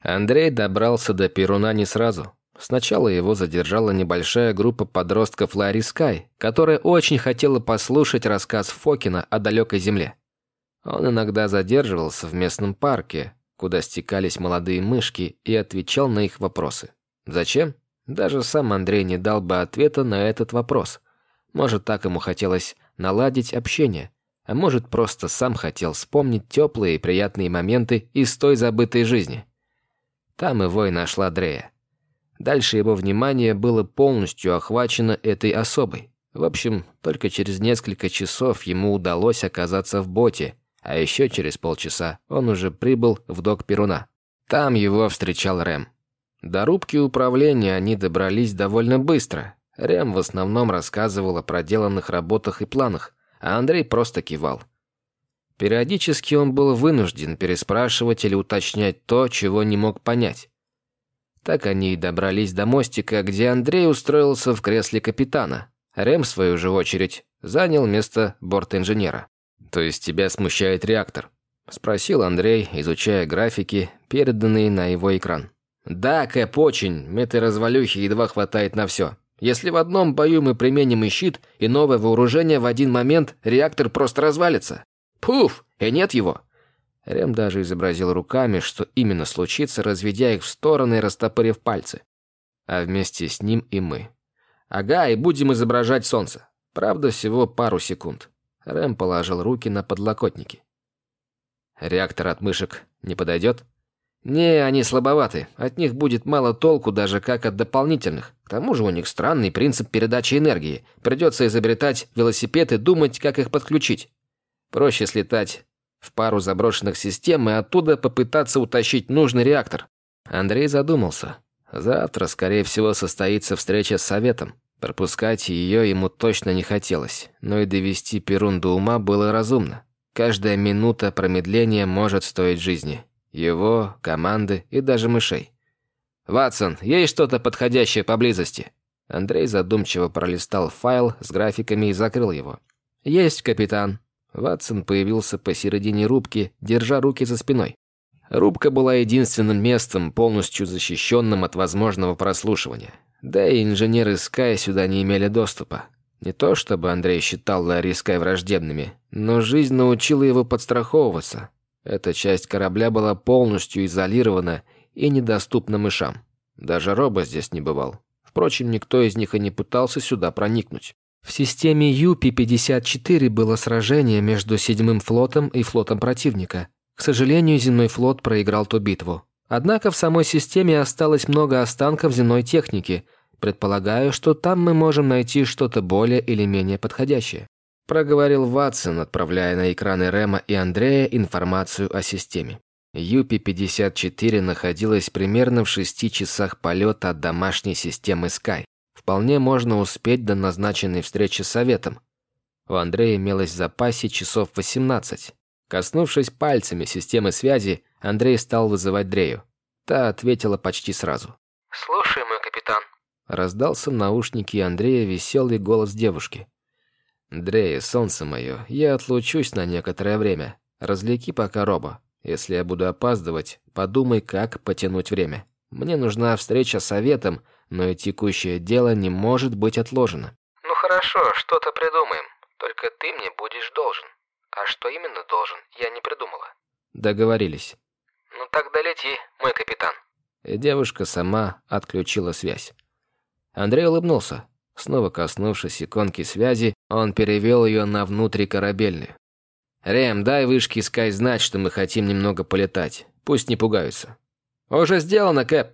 Андрей добрался до Перуна не сразу. Сначала его задержала небольшая группа подростков Ларри Скай, которая очень хотела послушать рассказ Фокина о далекой земле. Он иногда задерживался в местном парке, куда стекались молодые мышки, и отвечал на их вопросы. Зачем? Даже сам Андрей не дал бы ответа на этот вопрос. Может, так ему хотелось наладить общение, а может, просто сам хотел вспомнить теплые и приятные моменты из той забытой жизни. Там его и нашла Дрея. Дальше его внимание было полностью охвачено этой особой. В общем, только через несколько часов ему удалось оказаться в боте, а еще через полчаса он уже прибыл в док Перуна. Там его встречал Рэм. До рубки управления они добрались довольно быстро. Рэм в основном рассказывал о проделанных работах и планах, а Андрей просто кивал. Периодически он был вынужден переспрашивать или уточнять то, чего не мог понять. Так они и добрались до мостика, где Андрей устроился в кресле капитана. Рэм, в свою же очередь, занял место борт-инженера. «То есть тебя смущает реактор?» – спросил Андрей, изучая графики, переданные на его экран. «Да, Кэп, очень. Этой развалюхи едва хватает на все. Если в одном бою мы применим и щит, и новое вооружение в один момент, реактор просто развалится. Пуф! И нет его!» Рем даже изобразил руками, что именно случится, разведя их в стороны и растопырив пальцы. А вместе с ним и мы. Ага, и будем изображать солнце. Правда, всего пару секунд. Рэм положил руки на подлокотники. Реактор от мышек не подойдет? Не, они слабоваты. От них будет мало толку, даже как от дополнительных. К тому же у них странный принцип передачи энергии. Придется изобретать велосипед и думать, как их подключить. Проще слетать в пару заброшенных систем и оттуда попытаться утащить нужный реактор. Андрей задумался. Завтра, скорее всего, состоится встреча с Советом. Пропускать ее ему точно не хотелось, но и довести Перун до ума было разумно. Каждая минута промедления может стоить жизни. Его, команды и даже мышей. «Ватсон, есть что-то подходящее поблизости?» Андрей задумчиво пролистал файл с графиками и закрыл его. «Есть, капитан», Ватсон появился посередине рубки, держа руки за спиной. Рубка была единственным местом, полностью защищенным от возможного прослушивания. Да и инженеры Скай сюда не имели доступа. Не то чтобы Андрей считал Ларри Скай враждебными, но жизнь научила его подстраховываться. Эта часть корабля была полностью изолирована и недоступна мышам. Даже Роба здесь не бывал. Впрочем, никто из них и не пытался сюда проникнуть. В системе Юпи-54 было сражение между седьмым флотом и флотом противника. К сожалению, земной флот проиграл ту битву. Однако в самой системе осталось много останков земной техники. Предполагаю, что там мы можем найти что-то более или менее подходящее. Проговорил Ватсон, отправляя на экраны Рема и Андрея информацию о системе. Юпи-54 находилась примерно в шести часах полета от домашней системы Sky. Вполне можно успеть до назначенной встречи с советом. У Андрея имелось в запасе часов 18. Коснувшись пальцами системы связи, Андрей стал вызывать Дрею. Та ответила почти сразу. «Слушай, мой капитан». Раздался в наушнике Андрея веселый голос девушки. «Дрея, солнце мое, я отлучусь на некоторое время. Развлеки пока Роба. Если я буду опаздывать, подумай, как потянуть время. Мне нужна встреча с советом, но и текущее дело не может быть отложено. Ну хорошо, что-то придумаем. Только ты мне будешь должен. А что именно должен, я не придумала. Договорились. Ну тогда лети, мой капитан. И девушка сама отключила связь. Андрей улыбнулся. Снова коснувшись иконки связи, он перевел ее на внутрикорабельную. «Рем, дай вышке Скай знать, что мы хотим немного полетать. Пусть не пугаются». «Уже сделано, Кэп!»